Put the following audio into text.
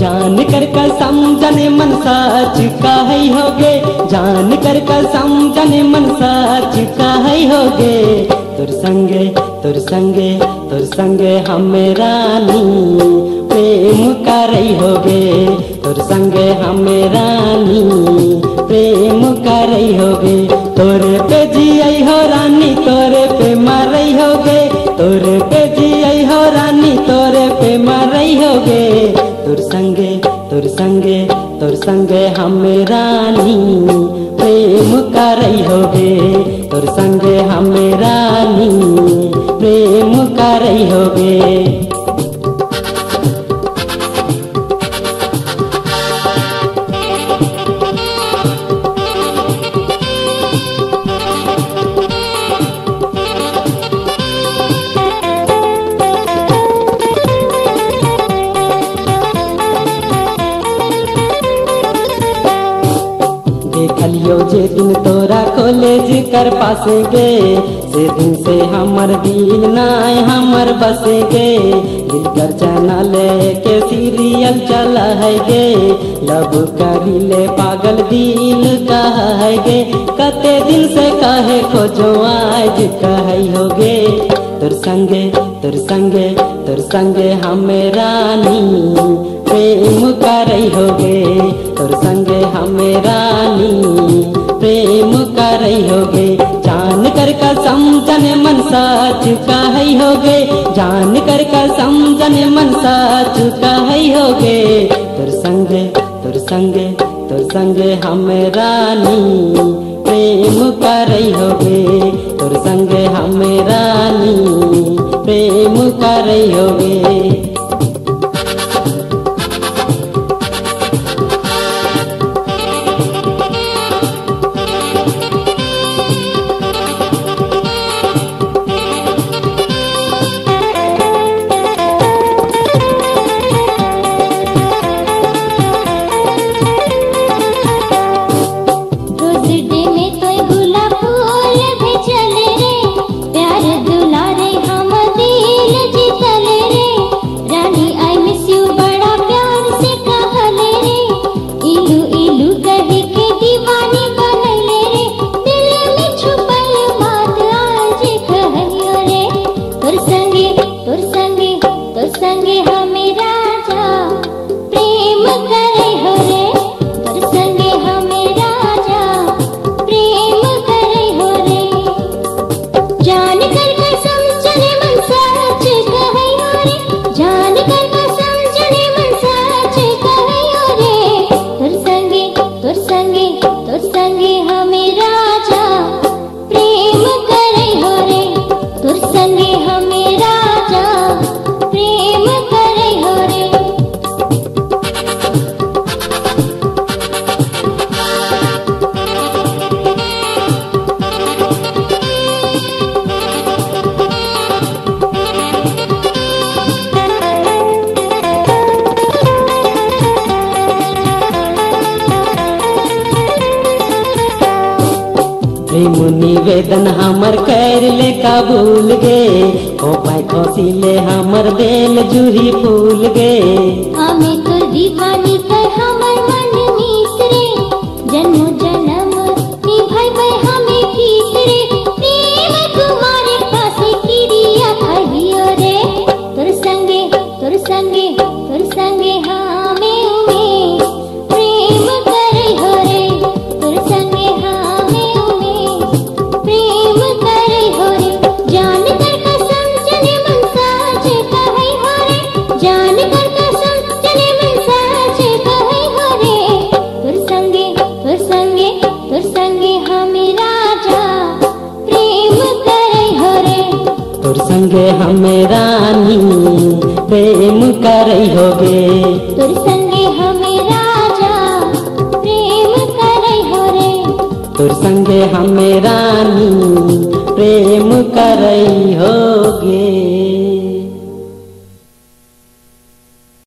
जान कर कसम जने मन सच काहे होगे? जान कर कसम जने मन सच काहे होगे? तुर संगे तुर संगे तुर संगे हमें रानी। प्रेम करई होगे, तुर संगे हमें रानी। प्रेम करई होगे, तोरे पे जियई हो रानी, तोरे पे मरई होगे। तोरे पे जियई हो रानी, तोरे पे मरई होगे। तुर संगे तुर संगे तुर संगे हमें रानी। प्रेम करई होगे। तुर संगे हमें रानी प्रेम करई होगे। देखलियो जे दिन तोरा कॉलेज कर पास गे से दिन से हमर दिल नाय हमर बस गे दिल कर चैनल के सीरियल चल है गे लब करिले पागल दिल कह है गे कते दिन से कहे खोजो आज कह होगे? तुर संगे तुर संगे तुर संगे हमें रानी। प्रेम कर करई होगे, तुर संगे हमें रानी। प्रेम करई होगे जान कर का जने मन सच कहई होगे। जान कर कसम जने मन सच कहई होगे। तुर संगे तुर संगे तुर संगे हमें रानी। प्रेम करई होगे। प्रेम निवेदन हमर कर ले कबूल गे। ओ पाई खोसिले हमर बेल जूही फूल गे। हमें संगे हमें रानी प्रेम करई होगे। तोर संगे हमें राजा प्रेम करे हो रे तोर संगे हमें रानी प्रेम कर रही होगे।